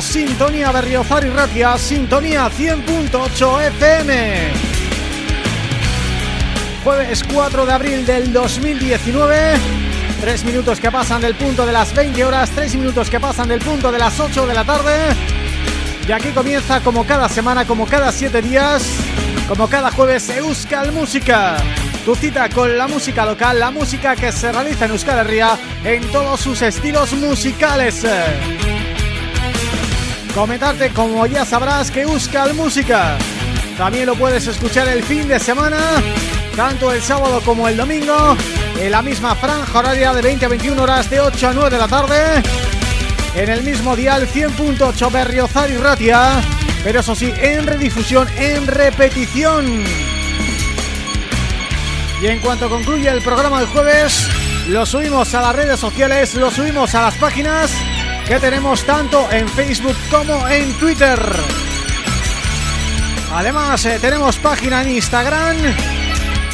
Sintonía Berriozar y Ratia, Sintonía 100.8 FM. Jueves 4 de abril del 2019, tres minutos que pasan del punto de las 20 horas, tres minutos que pasan del punto de las 8 de la tarde. Y aquí comienza como cada semana, como cada siete días, como cada jueves Euskal Música. Tu cita con la música local, la música que se realiza en Euskal Herria en todos sus estilos musicales. Comentarte, como ya sabrás, que Euskal Música también lo puedes escuchar el fin de semana, tanto el sábado como el domingo, en la misma franja horaria de 20 a 21 horas de 8 a 9 de la tarde, en el mismo dial 100.8 Berriozar y Ratia, pero eso sí, en redifusión, en repetición. Y en cuanto concluye el programa del jueves, lo subimos a las redes sociales, lo subimos a las páginas que tenemos tanto en Facebook como en Twitter. Además eh, tenemos página en Instagram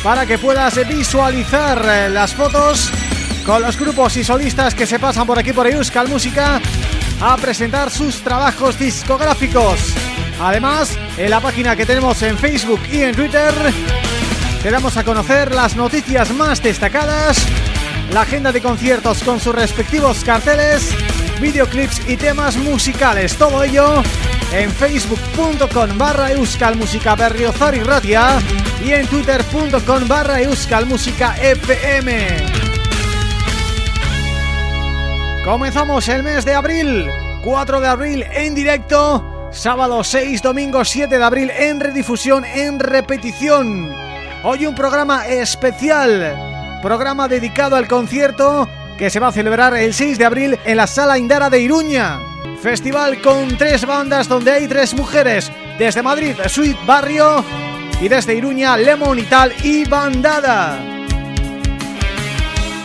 para que puedas visualizar eh, las fotos con los grupos y solistas que se pasan por aquí por Euskal Música a presentar sus trabajos discográficos. Además, en la página que tenemos en Facebook y en Twitter te damos a conocer las noticias más destacadas, la agenda de conciertos con sus respectivos carteles videoclips y temas musicales. Todo ello en facebook.com barra euskalmusica berriozar y ratia y en twitter.com barra euskalmusica fm. Comenzamos el mes de abril 4 de abril en directo, sábado 6, domingo 7 de abril en redifusión, en repetición. Hoy un programa especial, programa dedicado al concierto que se va a celebrar el 6 de abril en la Sala Indara de Iruña. Festival con tres bandas donde hay tres mujeres, desde Madrid, Sweet Barrio y desde Iruña, Lemon y tal y Bandada.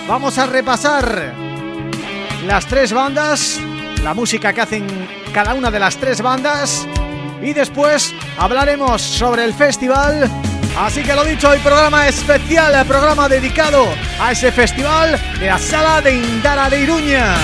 Vamos a repasar las tres bandas, la música que hacen cada una de las tres bandas y después hablaremos sobre el festival Así que lo dicho, hoy programa especial, programa dedicado a ese festival de la Sala de Indara de Iruña.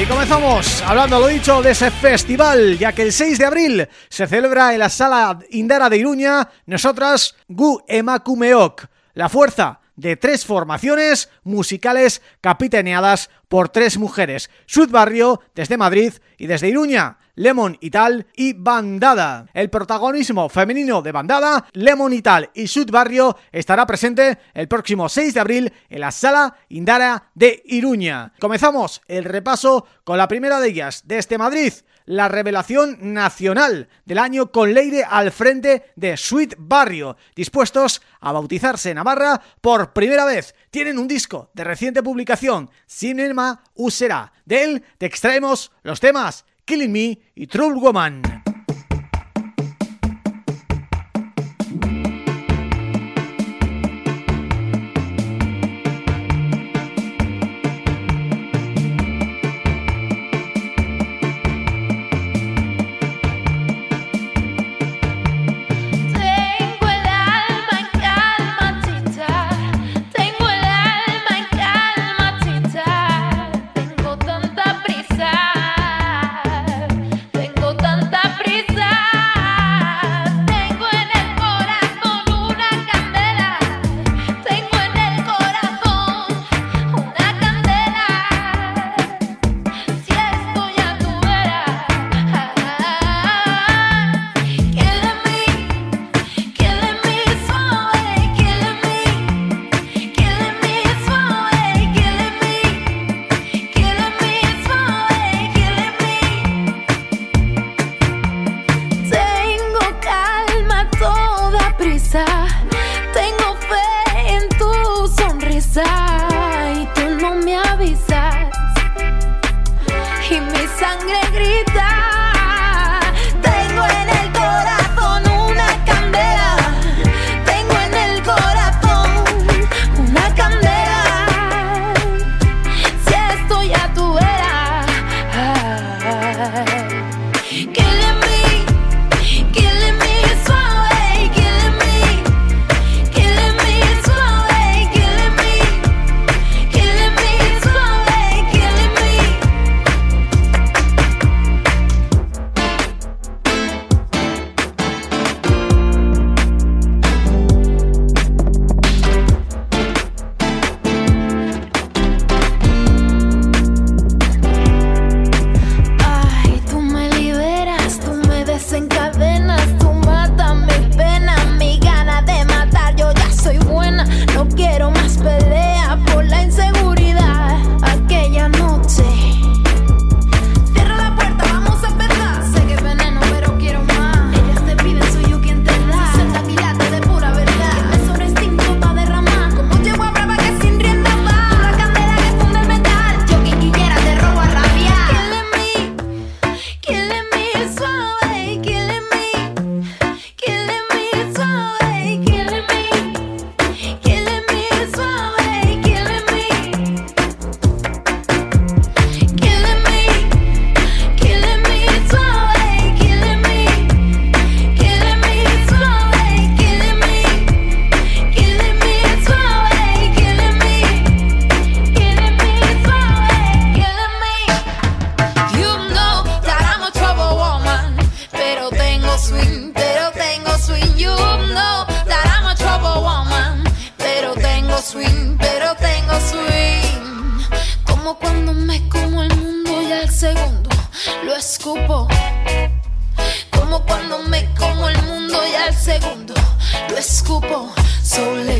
Y comenzamos hablando, lo dicho, de ese festival, ya que el 6 de abril se celebra en la Sala Indara de Iruña, nosotras, Gu Emakumeok, la fuerza de tres formaciones musicales capitaneadas por tres mujeres, Sud Barrio desde Madrid y desde Iruña, Lemon y Tal y Bandada. El protagonismo femenino de Bandada, Lemon y Tal y Sud Barrio estará presente el próximo 6 de abril en la Sala Indara de Iruña. Comenzamos el repaso con la primera de ellas, desde Madrid, la revelación nacional del año con Leire al frente de Sweet Barrio, dispuestos a bautizarse en Navarra por primera vez. Tienen un disco de reciente publicación, Cinema Usera. De él te extraemos los temas Killing Me y Trouble Woman. Como cuando me como el mundo y al segundo lo escupo sonando la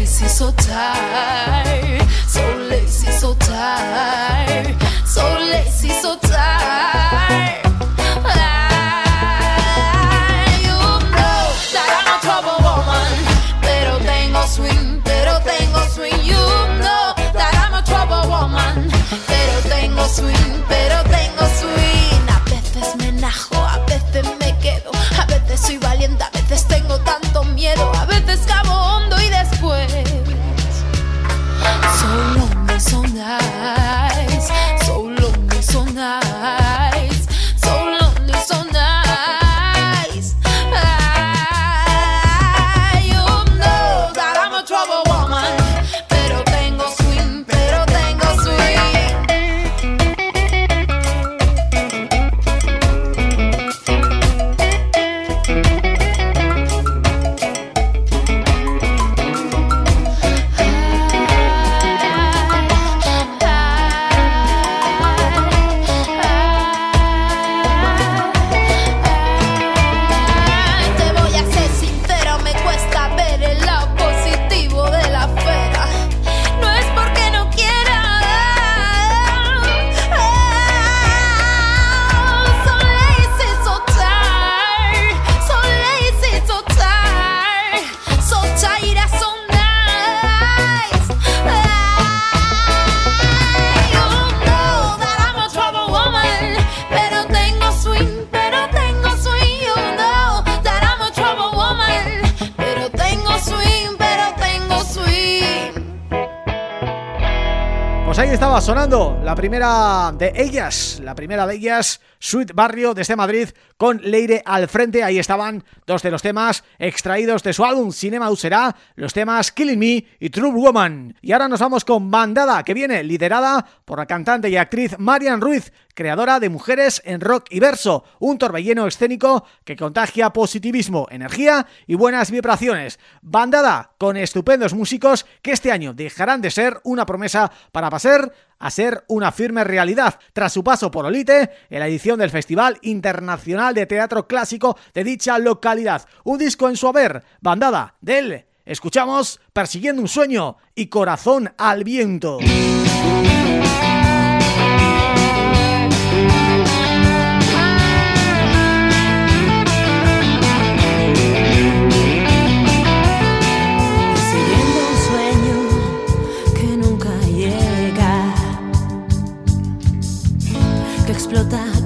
primera de ellas, la primera de ellas, Sweet Barrio desde Madrid con Leire al frente, ahí estaban dos de los temas extraídos de su álbum Cinema Usera, los temas Killing Me y True Woman. Y ahora nos vamos con Bandada, que viene liderada por la cantante y actriz Marian Ruiz, creadora de Mujeres en Rock y Verso, un torbellino escénico que contagia positivismo, energía y buenas vibraciones. Bandada con estupendos músicos que este año dejarán de ser una promesa para pasar a ser una firme realidad tras su paso por Olite en la edición del Festival Internacional de Teatro Clásico de dicha localidad. Un disco en su haber, bandada de él. Escuchamos Persiguiendo un sueño y Corazón al viento.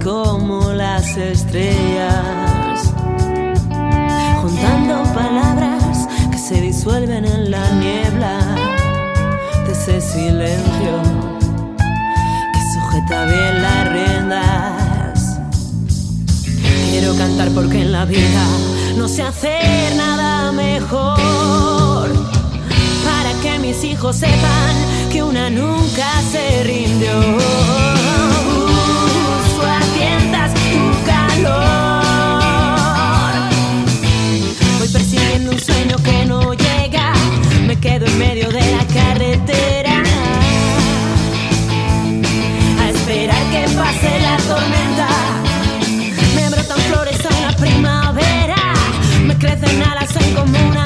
Como las estrellas, juntando palabras que se disuelven en la niebla de ese silencio que sujeta bien las riendas. Quiero cantar porque en la vida no sé hacer nada mejor para que mis hijos sepan que una nunca se rindió. Sueño que no llega, me quedo en medio de la carretera. A esperar que pase la tormenta. Me brotan flores en la primavera, me crecen alas en como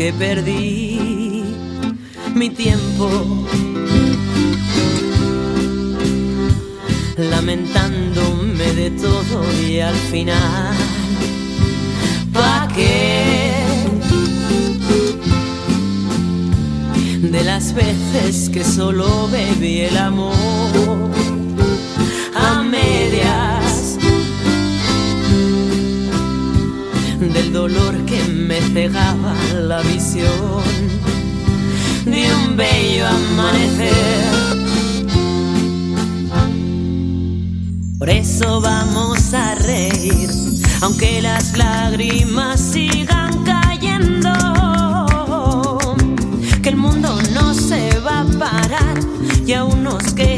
que perdí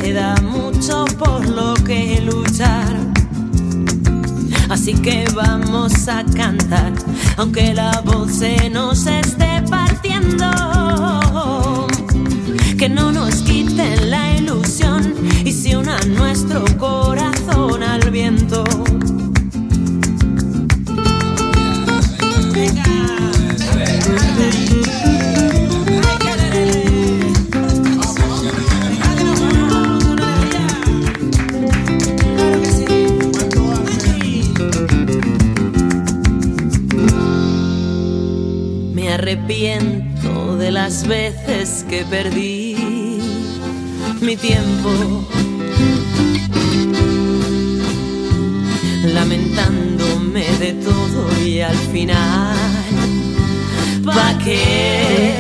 queda mucho por lo que luchar. Así que vamos a cantar aunque la voz se nos esté partiendo. Que no nos quiten la ilusión y se una nuestro corazón arrepiento de las veces que perdí mi tiempo. Lamentándome de todo y al final, ¿pa' qué?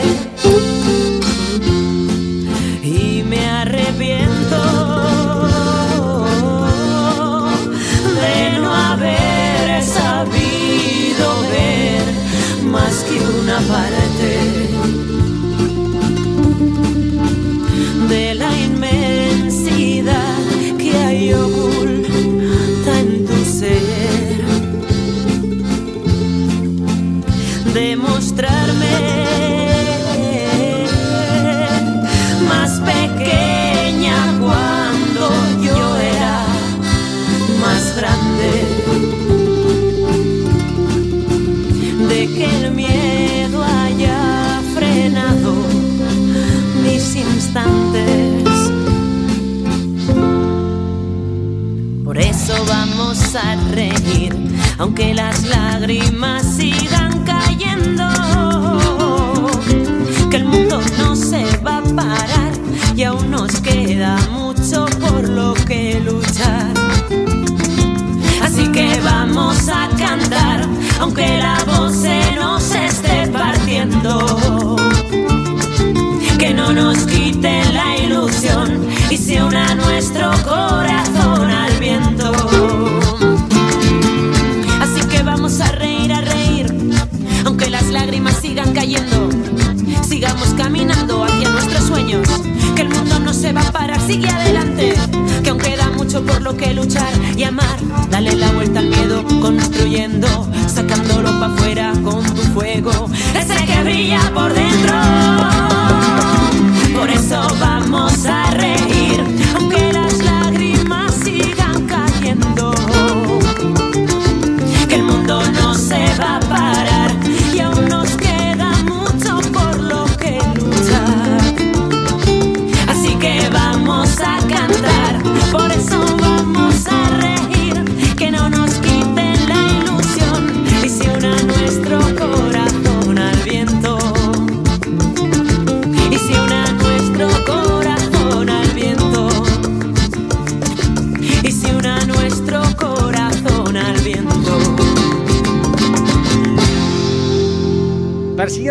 Una parte Por eso vamos a reír, aunque las lágrimas sigan cayendo. Que el mundo no se va a parar y aún nos queda mucho por lo que luchar. Así que vamos a cantar, aunque la voz se nos esté partiendo. Quiten la ilusión y se una nuestro corazón al viento. Así que vamos a reír, a reír, aunque las lágrimas sigan cayendo. Sigamos caminando hacia nuestros sueños, que el mundo no se va a parar, sigue adelante, que aún queda mucho por lo que luchar y amar. Dale la vuelta al miedo, construyendo, sacándolo para afuera con tu fuego, ese que brilla por dentro.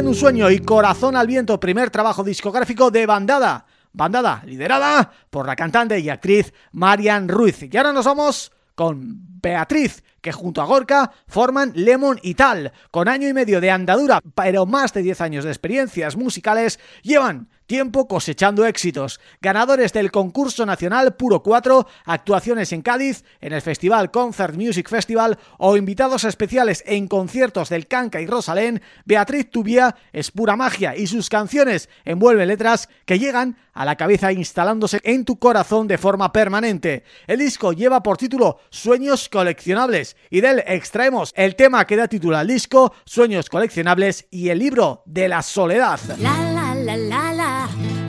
Un sueño y Corazón al viento, primer trabajo discográfico de Bandada. Bandada liderada por la cantante y actriz Marian Ruiz. Y ahora nos vamos con Beatriz, que junto a Gorka forman Lemon y Tal. Con año y medio de andadura, pero más de 10 años de experiencias musicales, llevan tiempo cosechando éxitos. Ganadores del concurso nacional Puro 4, actuaciones en Cádiz, en el Festival Concert Music Festival o invitados especiales en conciertos del Canca y Rosalén, Beatriz Tubía es pura magia y sus canciones envuelven letras que llegan a la cabeza instalándose en tu corazón de forma permanente. El disco lleva por título Sueños Coleccionables y del extraemos el tema que da título al disco, Sueños Coleccionables y el libro de la soledad. La la la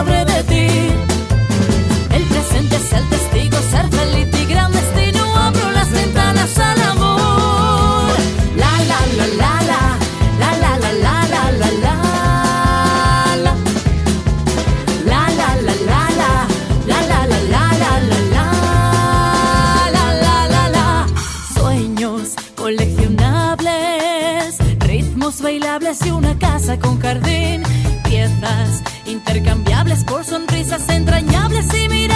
sabré de ti. El presente es el testigo, ser feliz y gran destino. Abro las ventanas al amor. La la la la la, la la la la la la la. La la la la la, la la la la la la la la la la Sueños coleccionables, ritmos bailables y una casa con jardín, piezas por sonrisas entrañables y miradas.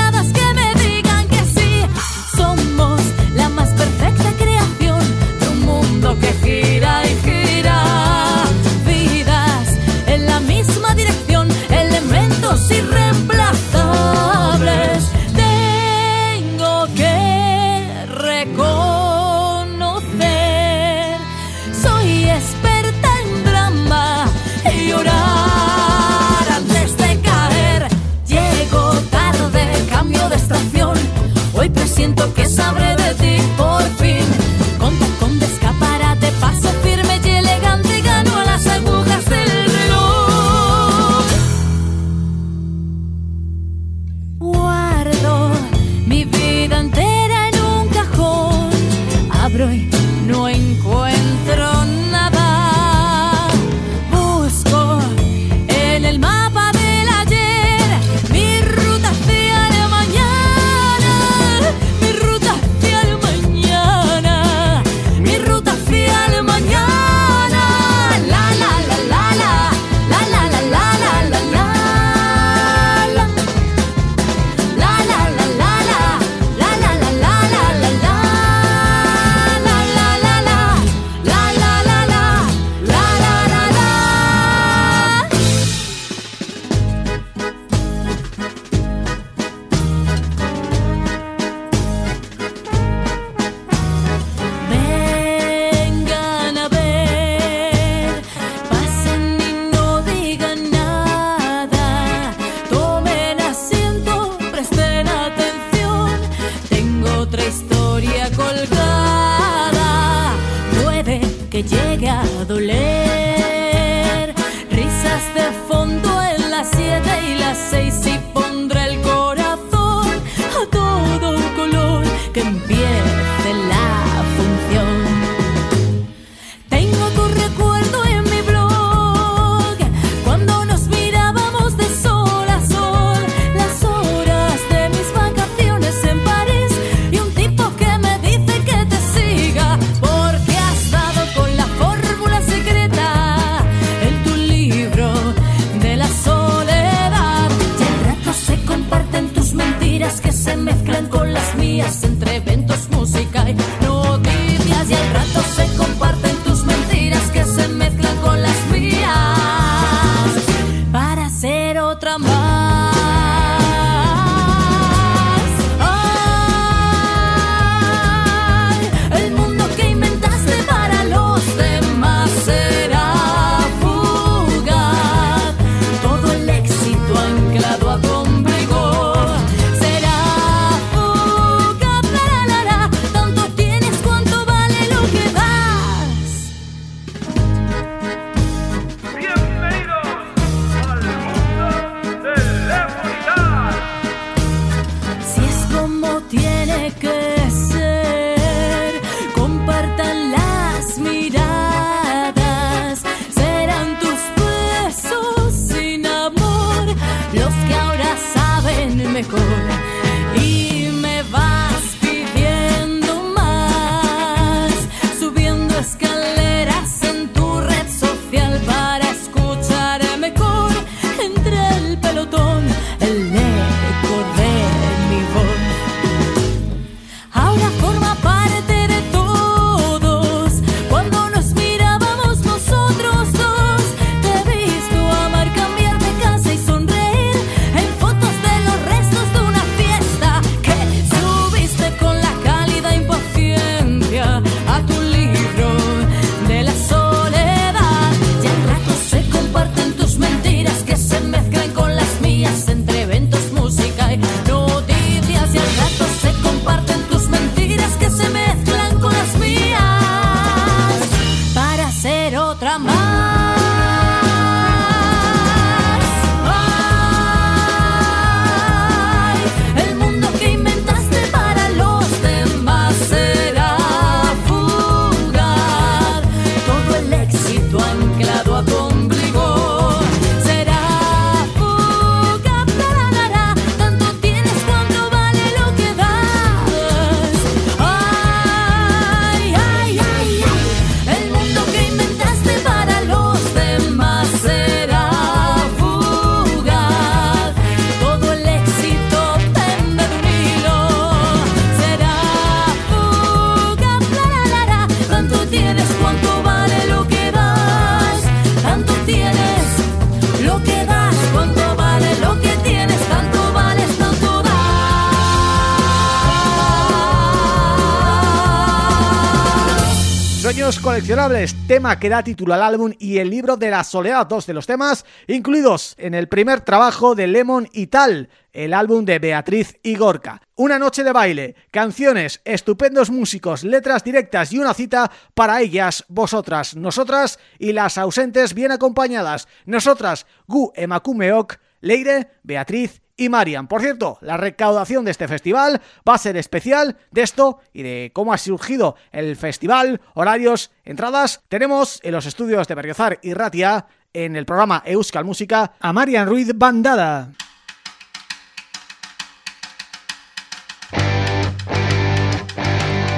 Tema que da título al álbum y el libro de la soledad, dos de los temas incluidos en el primer trabajo de Lemon y Tal, el álbum de Beatriz y Gorka. Una noche de baile, canciones, estupendos músicos, letras directas y una cita para ellas, vosotras, nosotras y las ausentes bien acompañadas. Nosotras, Gu Emakumeok, Leire, Beatriz y Marian. Por cierto, la recaudación de este festival va a ser especial de esto y de cómo ha surgido el festival, horarios, entradas. Tenemos en los estudios de Berriozar y Ratia, en el programa Euskal Música, a Marian Ruiz Bandada.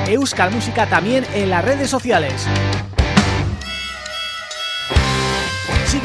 Euskal Música también en las redes sociales.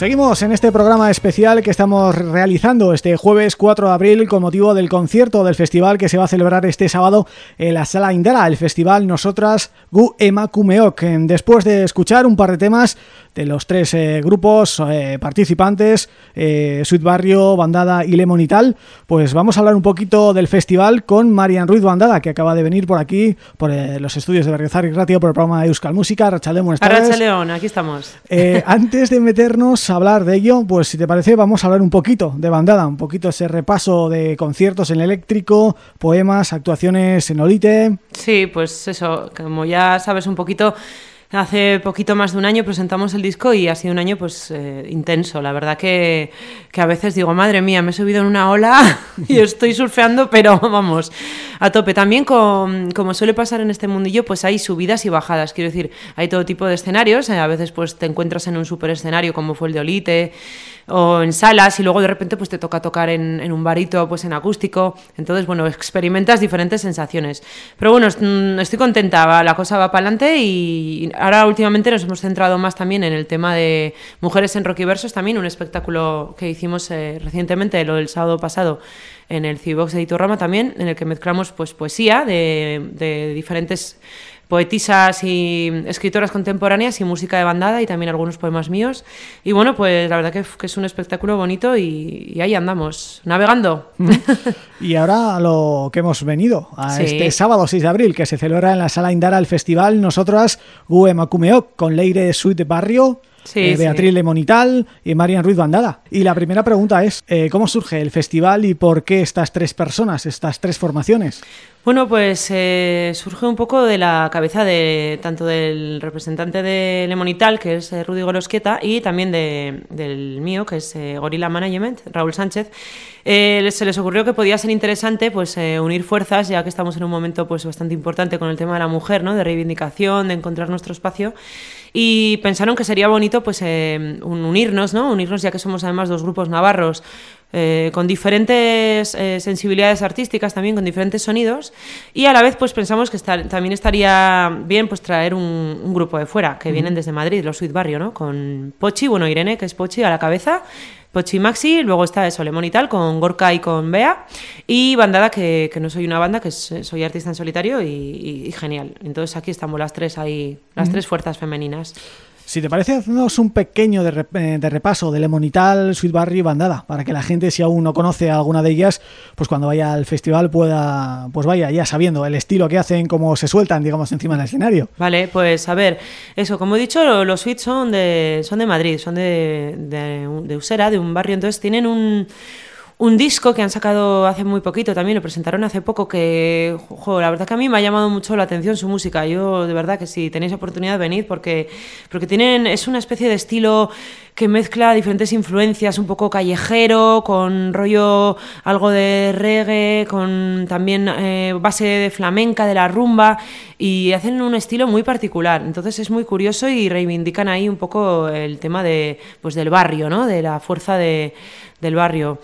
Seguimos en este programa especial que estamos realizando este jueves 4 de abril con motivo del concierto del festival que se va a celebrar este sábado en la Sala Indara, el festival Nosotras Gu. Después de escuchar un par de temas de los tres eh, grupos eh, participantes, eh, Sweet Barrio, Bandada y Lemon y tal, pues vamos a hablar un poquito del festival con Marian Ruiz Bandada, que acaba de venir por aquí, por los estudios de Berriozar y Ratio, por el programa de Euskal Música. Rachaleón, buenas tardes. León, aquí estamos. antes de meternos hablar de ello, pues si te parece vamos a hablar un poquito de bandada, un poquito ese repaso de conciertos en eléctrico, poemas, actuaciones en Olite. Sí, pues eso, como ya sabes un poquito, Hace poquito más de un año presentamos el disco y ha sido un año pues eh, intenso. La verdad que, que, a veces digo, madre mía, me he subido en una ola y estoy surfeando, pero vamos, a tope. También como suele pasar en este mundillo, pues hay subidas y bajadas. Quiero decir, hay todo tipo de escenarios. Eh, a veces pues te encuentras en un super escenario como fue el de Olite o en salas y luego de repente pues te toca tocar en, un barito pues en acústico. Entonces bueno experimentas diferentes sensaciones. Pero bueno mm, estoy contenta. La cosa va para adelante y ahora últimamente nos hemos centrado más también en el tema de mujeres en Versos también un espectáculo que hicimos eh, recientemente lo del sábado pasado en el Cibox Editorama también en el que mezclamos pues poesía de, de diferentes poetisas y escritoras contemporáneas y música de bandada y también algunos poemas míos. Y bueno, pues la verdad que, es un espectáculo bonito y, ahí andamos, navegando. Y ahora a lo que hemos venido, a este sábado 6 de abril, que se celebra en la Sala Indara el festival Nosotras Gue con Leire Suite Barrio, eh, Beatriz Lemonital y Marian Ruiz Bandada. Y la primera pregunta es, eh, ¿cómo surge el festival y por qué estas tres personas, estas tres formaciones? Bueno, pues eh, surge un poco de la cabeza de tanto del representante de Lemonital, que es Rudy Golosquieta, y también de, del mío, que es Gorilla Management, Raúl Sánchez. se les ocurrió que podía ser interesante pues unir fuerzas, ya que estamos en un momento pues bastante importante con el tema de la mujer, ¿no? de reivindicación, de encontrar nuestro espacio y pensaron que sería bonito pues eh, unirnos, ¿no? Unirnos ya que somos además dos grupos navarros eh, con diferentes eh, sensibilidades artísticas también, con diferentes sonidos y a la vez pues pensamos que también estaría bien pues traer un, grupo de fuera que vienen desde Madrid, los Sweet Barrio, ¿no? Con Pochi, bueno Irene que es Pochi a la cabeza Pochi Maxi, luego está eso, Lemon y tal, con Gorka y con Bea, y Bandada, que, que no soy una banda, que soy artista en solitario y, genial. Entonces aquí estamos las tres ahí, las tres fuerzas femeninas. Si te parece, hacemos un pequeño de, eh, repaso de Lemonital, Sweet Barrio y Bandada, para que la gente, si aún no conoce alguna de ellas, pues cuando vaya al festival pueda, pues vaya ya sabiendo el estilo que hacen, cómo se sueltan, digamos, encima del escenario. Vale, pues a ver, eso, como he dicho, los Sweet son de, son de Madrid, son de, de, de Usera, de un barrio, entonces tienen un un disco que han sacado hace muy poquito también, lo presentaron hace poco, que la verdad que a mí me ha llamado mucho la atención su música. Yo de verdad que si tenéis oportunidad venid porque, porque tienen, es una especie de estilo que mezcla diferentes influencias, un poco callejero, con rollo algo de reggae, con también eh, base de flamenca, de la rumba, y hacen un estilo muy particular. Entonces es muy curioso y reivindican ahí un poco el tema de, pues, del barrio, ¿no? de la fuerza de, del barrio.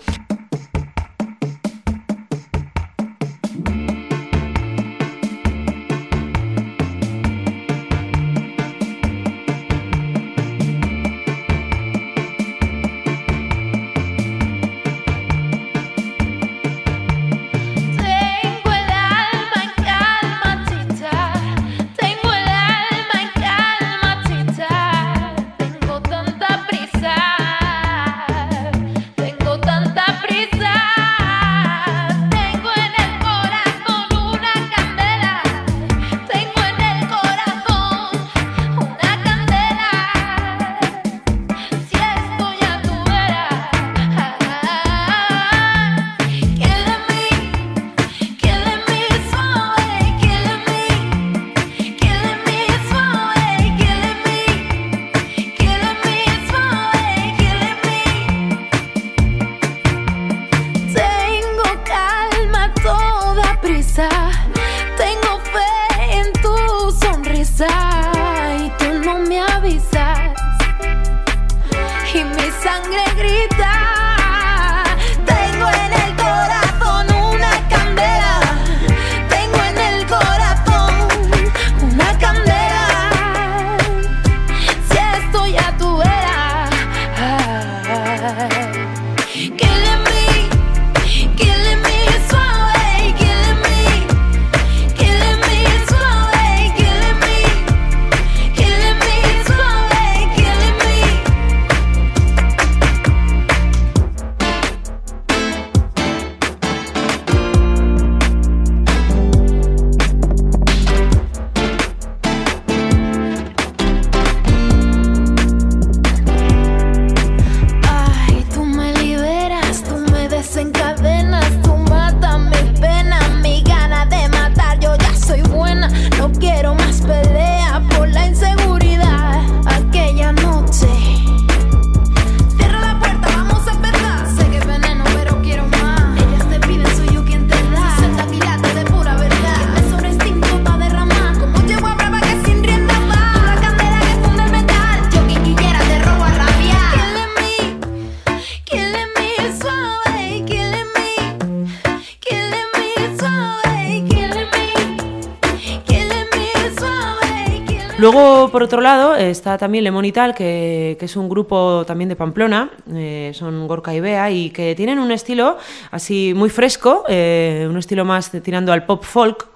Luego, por otro lado, está también Lemon y Tal, que, es un grupo también de Pamplona, eh, son Gorka y Bea, y que tienen un estilo así muy fresco, eh, un estilo más tirando al pop folk,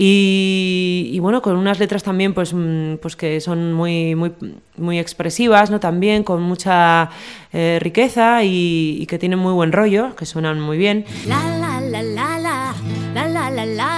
y, bueno, con unas letras también pues, mm, pues que son muy, muy, muy expresivas, ¿no? También con mucha eh, riqueza y, y, que tienen muy buen rollo, que suenan muy bien. La la la la la la la la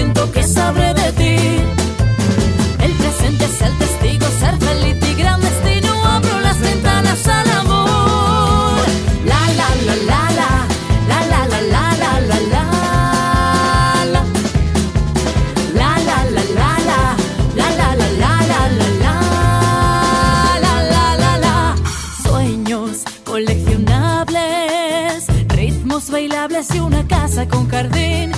siento que sabré de ti. El presente es el testigo, ser feliz y gran destino. Abro las ventanas al amor. La la la la la, la la la la la la la. La la la la la, la la la la la la la. La la la la. Sueños coleccionables, ritmos bailables y una casa con jardín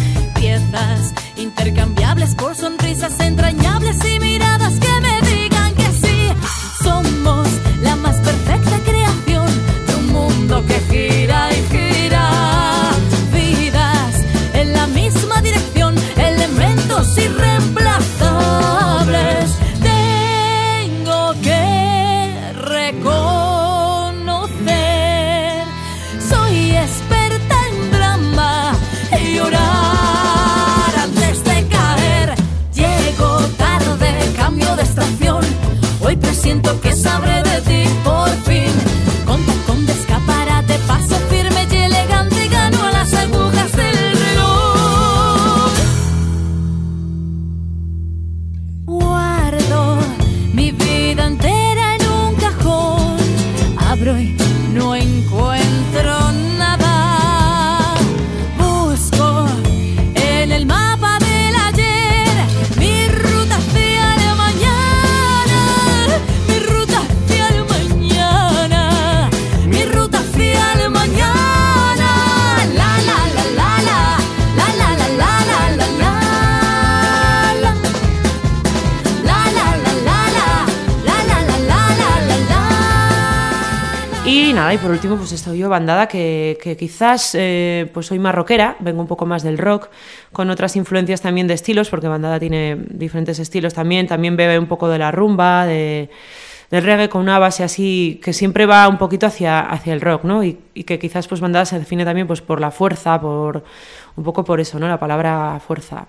intercambiables por sonrisas entrañables y miradas que último, pues estoy yo, bandada, que, quizás eh, pues soy marroquera, vengo un poco más del rock, con otras influencias también de estilos, porque bandada tiene diferentes estilos también, también bebe un poco de la rumba, de, del reggae, con una base así que siempre va un poquito hacia, hacia el rock, ¿no? Y, y, que quizás pues bandada se define también pues por la fuerza, por un poco por eso, ¿no? La palabra fuerza.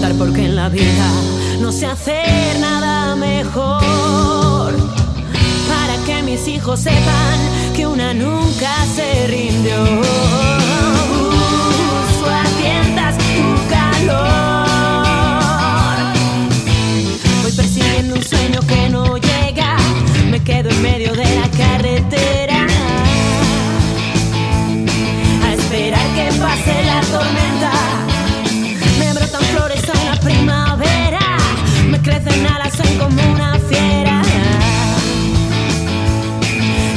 Quiero cantar porque en la vida no sé hacer nada mejor para que mis hijos sepan que una nunca se rindió. Voy persiguiendo un sueño que no llega, me quedo en medio de la carretera. crecen alas, son como una fiera.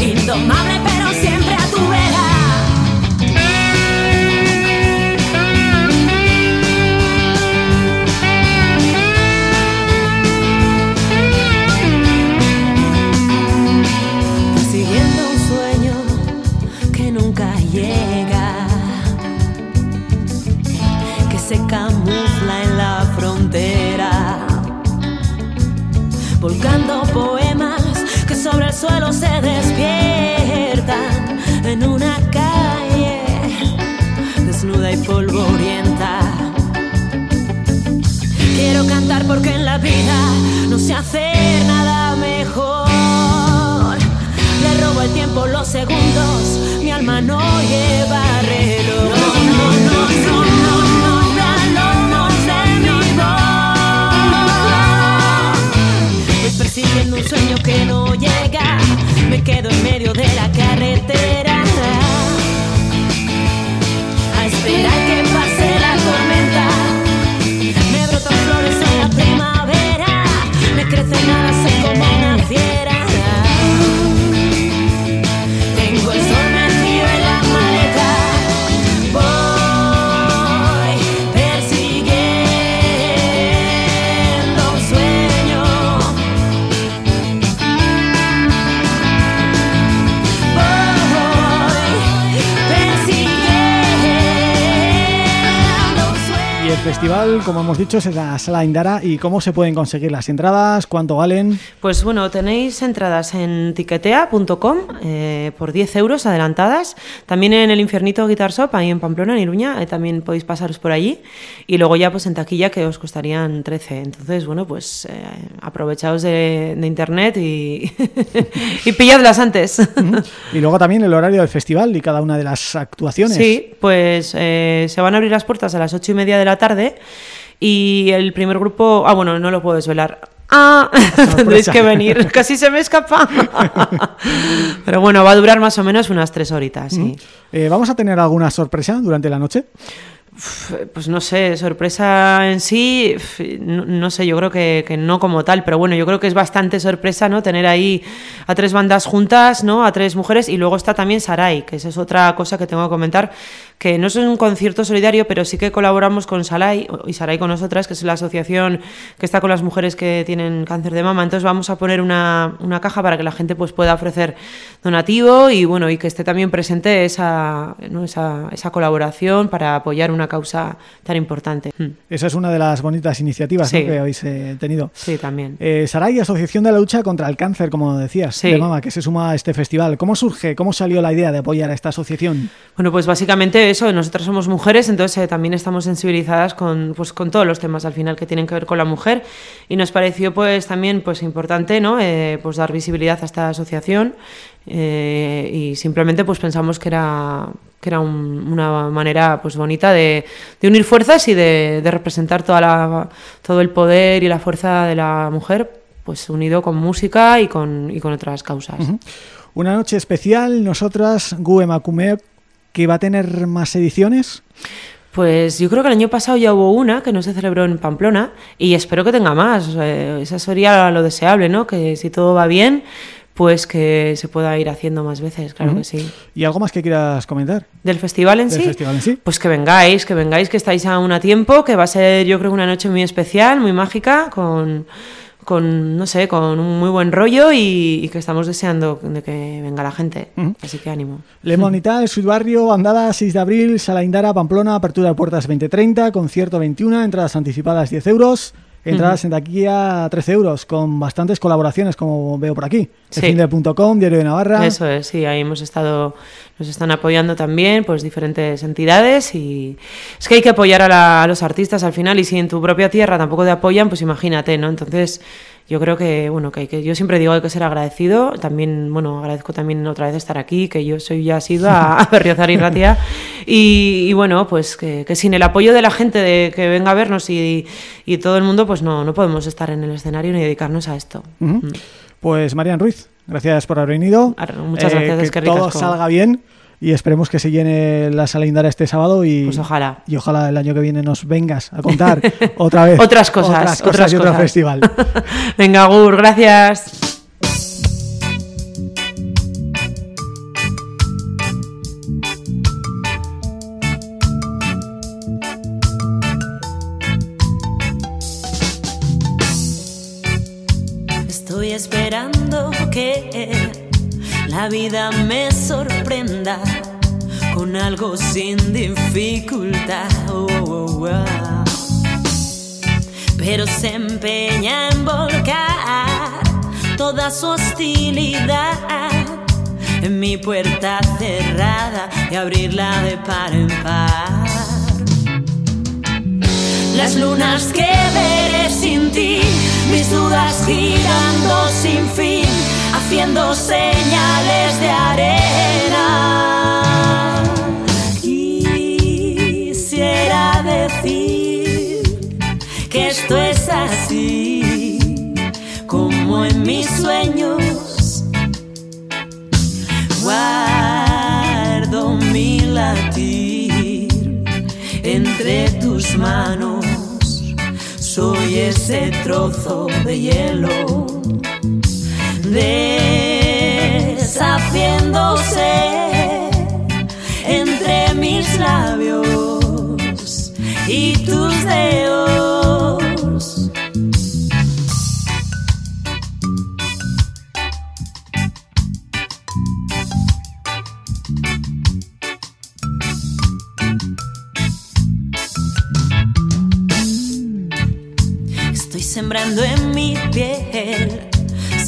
Indomable suelo se despiertan en una calle desnuda y polvorienta. Quiero cantar porque en la vida no sé hacer nada mejor. Le robo el tiempo, los segundos, mi alma no lleva reloj. persiguiendo festival, como hemos dicho, es la Sala Indara. ¿Y cómo se pueden conseguir las entradas? ¿Cuánto valen? Pues bueno, tenéis entradas en tiquetea.com eh, por 10 euros adelantadas. También en el Infiernito Guitar Shop, ahí en Pamplona, en Iruña, eh, también podéis pasaros por allí. Y luego ya pues en taquilla que os costarían 13. Entonces, bueno, pues eh, aprovechaos de, internet y, y pilladlas antes. y luego también el horario del festival y cada una de las actuaciones. Sí, pues se van a abrir las puertas a las 8 y media de la tarde y el primer grupo, ah bueno, no lo puedo desvelar. Ah, tendréis que venir, casi se me escapa. Pero bueno, va a durar más o menos unas tres horitas, sí. Eh, ¿Vamos a tener alguna sorpresa durante la noche? Pues no sé, sorpresa en sí, no, sé, yo creo que, no como tal, pero bueno, yo creo que es bastante sorpresa, ¿no? Tener ahí a tres bandas juntas, ¿no? A tres mujeres y luego está también Sarai, que esa es otra cosa que tengo que comentar, que no es un concierto solidario, pero sí que colaboramos con Salai y Sarai con nosotras, que es la asociación que está con las mujeres que tienen cáncer de mama. Entonces vamos a poner una, una caja para que la gente pues pueda ofrecer donativo y bueno, y que esté también presente esa, esa, esa, colaboración para apoyar una causa tan importante. Hmm. Esa es una de las bonitas iniciativas que habéis eh, tenido. Sí, también. Eh, Sarai, Asociación de la Lucha contra el Cáncer, como decías, de mama, que se suma a este festival. ¿Cómo surge, cómo salió la idea de apoyar a esta asociación? Bueno, pues básicamente eso, nosotras somos mujeres, entonces eh, también estamos sensibilizadas con, pues, con todos los temas al final que tienen que ver con la mujer y nos pareció pues también pues importante ¿no? Eh, pues dar visibilidad a esta asociación eh, y simplemente pues pensamos que era que era una manera pues bonita de, de unir fuerzas y de, de, representar toda la, todo el poder y la fuerza de la mujer pues unido con música y con, y con otras causas. Una noche especial, nosotras, Gue que va a tener más ediciones? Pues yo creo que el año pasado ya hubo una que no se celebró en Pamplona y espero que tenga más. esa sería lo deseable, ¿no? Que si todo va bien, pues que se pueda ir haciendo más veces, claro que sí. ¿Y algo más que quieras comentar? ¿Del festival en sí? festival en sí? Pues que vengáis, que vengáis, que estáis aún a tiempo, que va a ser yo creo una noche muy especial, muy mágica, con con, no sé, con un muy buen rollo y, que estamos deseando de que venga la gente. Así que ánimo. Lemonital, Barrio, Bandada, 6 de abril, Sala Indara, Pamplona, apertura de puertas 2030, concierto 21, entradas anticipadas 10 euros. Entradas en taquilla 13 euros, con bastantes colaboraciones, como veo por aquí. Sí. Definde.com, Diario de Navarra. Eso es, sí, ahí hemos estado, nos están apoyando también, pues diferentes entidades y es que hay que apoyar a, a los artistas al final y si en tu propia tierra tampoco te apoyan, pues imagínate, ¿no? Entonces yo creo que, bueno, que, que yo siempre digo que hay que ser agradecido. También, bueno, agradezco también otra vez estar aquí, que yo soy ya sido a, Berriozar y Ratia. Y, bueno, pues que, sin el apoyo de la gente de que venga a vernos y, y, todo el mundo, pues no, no podemos estar en el escenario ni dedicarnos a esto. Mm. Pues Marian Ruiz, gracias por haber venido. Muchas gracias, eh, que, que todo salga bien y esperemos que se llene la sala Indara este sábado y, pues ojalá. y ojalá el año que viene nos vengas a contar otra vez otras cosas, otras y otro festival. Venga, Gur, gracias. Estoy esperando que la vida me con algo sin dificultad. Oh, oh, oh. Pero se empeña en volcar toda su hostilidad en mi puerta cerrada y abrirla de par en par. Las lunas que veré sin ti, mis dudas girando sin fin, haciendo señales de arena. Quisiera decir que esto es así, como en mis sueños. Guardo mi latir entre tus manos soy ese trozo de hielo deshaciéndose entre mis labios y tus dedos. sembrando en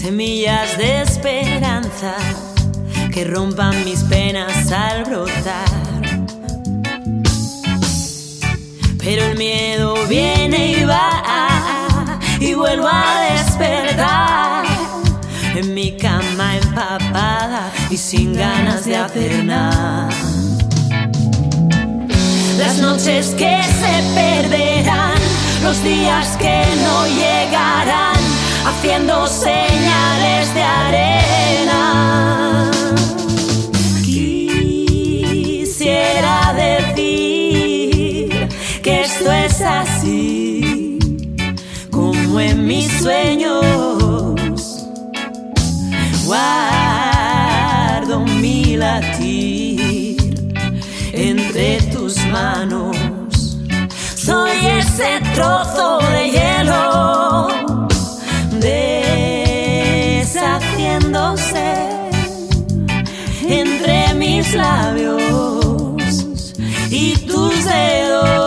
semillas de esperanza que rompan mis penas al brotar. Pero el miedo viene y va y vuelvo a despertar en mi cama empapada y sin ganas de hacer. Las noches que se perderán los días que no llegarán haciendo señales de arena. Quisiera decir que esto es así, como en mis sueños. Guardo mi latir entre tus manos soy ese trozo de hielo labios y tus dedos.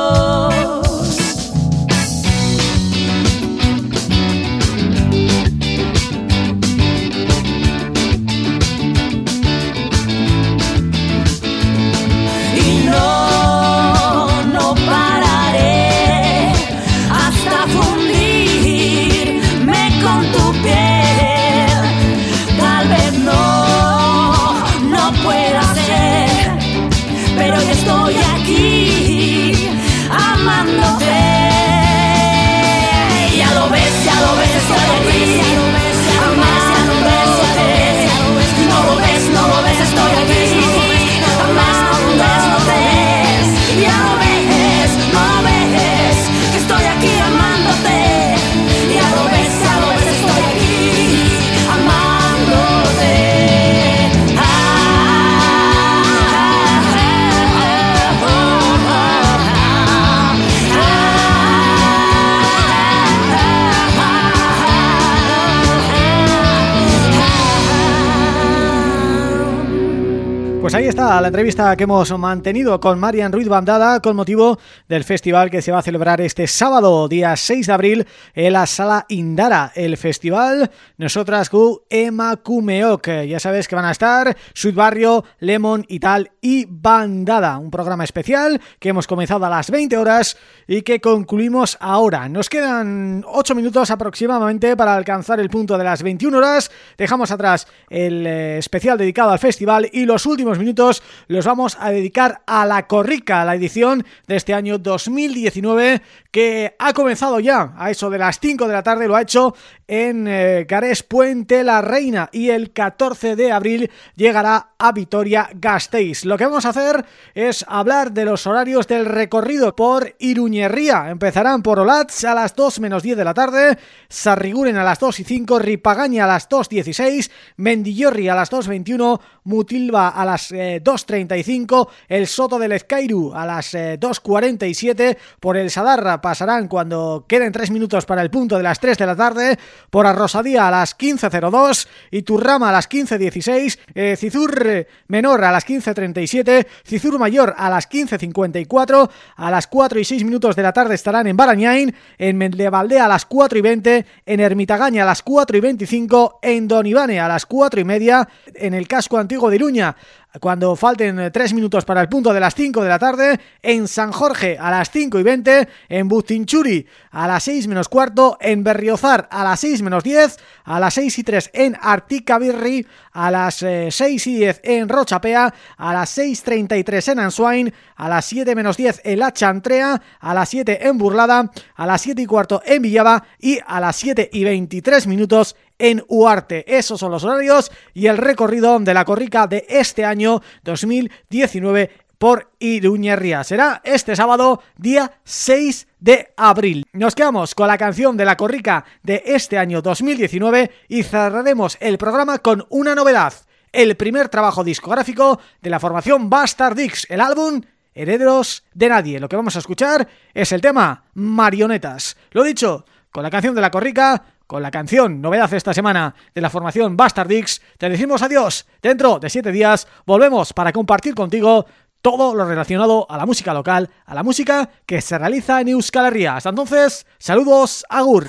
Está la entrevista que hemos mantenido con Marian Ruiz Bandada con motivo del festival que se va a celebrar este sábado, día 6 de abril, en la Sala Indara. El festival Nosotras Gu Emakumeok. Ya sabes que van a estar Sud Barrio, Lemon y tal y Bandada. Un programa especial que hemos comenzado a las 20 horas y que concluimos ahora. Nos quedan 8 minutos aproximadamente para alcanzar el punto de las 21 horas. Dejamos atrás el eh, especial dedicado al festival y los últimos minutos los vamos a dedicar a la Corrica, la edición de este año 2019 que ha comenzado ya a eso de las 5 de la tarde, lo ha hecho en eh, Puente la Reina y el 14 de abril llegará a Vitoria-Gasteiz. Lo que vamos a hacer es hablar de los horarios del recorrido por Iruñerría. Empezarán por Olatz a las 2 menos 10 de la tarde, Sarriguren a las 2 y 5, Ripagaña a las 2.16, Mendillorri a las 2.21, Mutilva a las las 2.35, el Soto del Ezcairu a las 2.47, por el Sadarra pasarán cuando queden 3 minutos para el punto de las 3 de la tarde, por Arrosadía a las 15.02, y Turrama a las 15.16, Cizur Menor a las 15.37, Cizur Mayor a las 15.54, a las 4 y 6 minutos de la tarde estarán en Barañain, en Mendevaldea a las 4 y 20, en Ermitagaña a las 4 y 25, en Donibane a las 4 y media, en el casco antiguo de Iruña cuando falten 3 minutos para el punto de las 5 de la tarde, en San Jorge a las 5 y 20, en Bustinchuri a las 6 menos cuarto, en Berriozar a las 6 menos 10, a las 6 y 3 en Articabirri, a las 6 eh, y 10 en Rochapea, a las 6.33 en Answain, a las 7 menos 10 en La Chantrea, a las 7 en Burlada, a las 7 y cuarto en Villaba y a las 7 y 23 minutos en Uarte. Esos son los horarios y el recorrido de la corrica de este año 2019 por Iruñerría. Será este sábado, día 6 de abril. Nos quedamos con la canción de la corrica de este año 2019 y cerraremos el programa con una novedad. El primer trabajo discográfico de la formación Bastard Dix, el álbum Herederos de Nadie. Lo que vamos a escuchar es el tema Marionetas. Lo dicho, con la canción de la corrica con la canción novedad esta semana de la formación Bastardix, te decimos adiós. Dentro de siete días volvemos para compartir contigo todo lo relacionado a la música local, a la música que se realiza en Euskal. Hasta entonces, saludos, agur.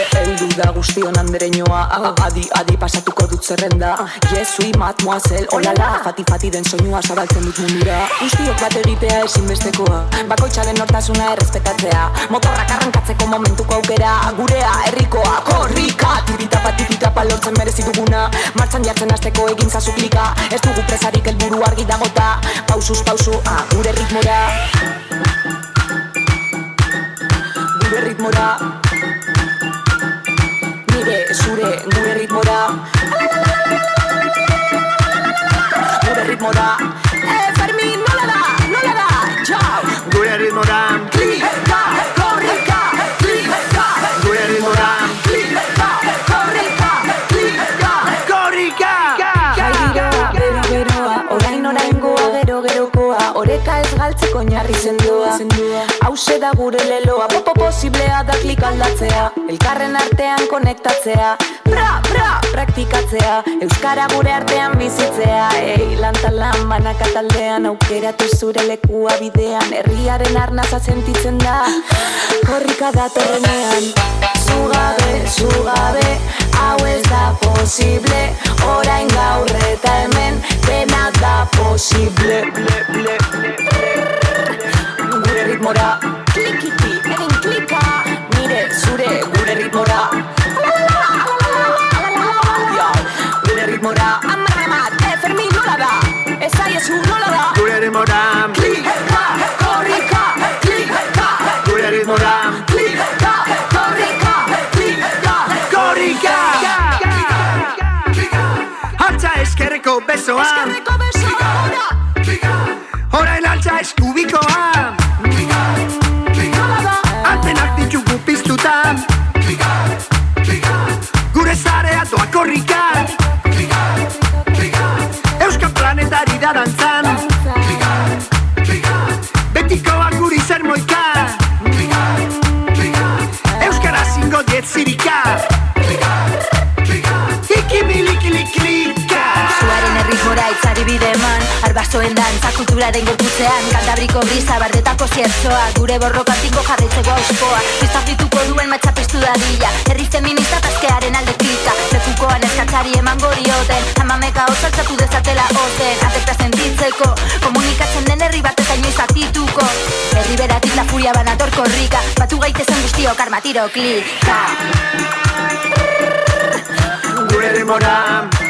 Eldu da guztion andereñoa Adi, adi pasatuko dut zerrenda. Jesui, mademoiselle, olala Fati, fati den soinua zabaltzen dut mundura. Guztiok bat egitea ezinbestekoa Bakoitzaren nortasuna errespetatzea. Motorrak arrankatzeko momentuko aukera Gurea, herrikoa, korrika. Tiritapa, tiritapa lortzen merezi duguna. Martzan jartzen azteko egin zazuklika Ez dugu presarik elburu argi dagota. Pausuz, pausu, ah, gure ritmora. Gure ritmora nire zure gure ritmo da Gure ritmo da Eh, Fermin, nola da, nola da, txau Gure ritmo da Klika, korrika, klika Gure ritmo da Klika, korrika, klika Korrika Jai giroa, bero, beroa Orain orain goa, gero, gerokoa Oreka ez galtzeko narri zendoa Hauze da gure leloa. Popo posiblea da klik aldatzea. Elkarren artean konektatzea. Pra, pra, praktikatzea. Euskara gure artean bizitzea. Ei, lantalan banaka taldean Aukeratu zure lekua bidean. Herriaren arnaza sentitzen da. Korrika datorrenean Zugabe, zugabe Hau ez da posible. Orain gaur eta hemen Dena da posible. ble, ble, Gure ritmora. Klikiki, egin klika. Nire zure gure ritmora. Gure ritmora. Amarramat, eh, Fermin nola da. Ez aiezu nola da. Gure ritmo da Klika, korrika, klika. Gure ritmo da Klika, korrika, klika Korrika Altza eskerreko besoa Eskerreko eman Arbasoen dantza kulturaren gorputzean Kantabriko brisa bardetako ziertzoa Gure borrokatiko jarraitzeko auskoa Pistafituko duen matxapestu dadila Herri feminista tazkearen alde klika Lekukoan eskatzari emango dioten Amameka osaltzatu dezatela oten Atekta sentitzeko Komunikatzen den herri bat eta inoiz atituko Herri beratik la furia banator korrika Batu gaitezen guztiok armatiro klika. Gure ritmora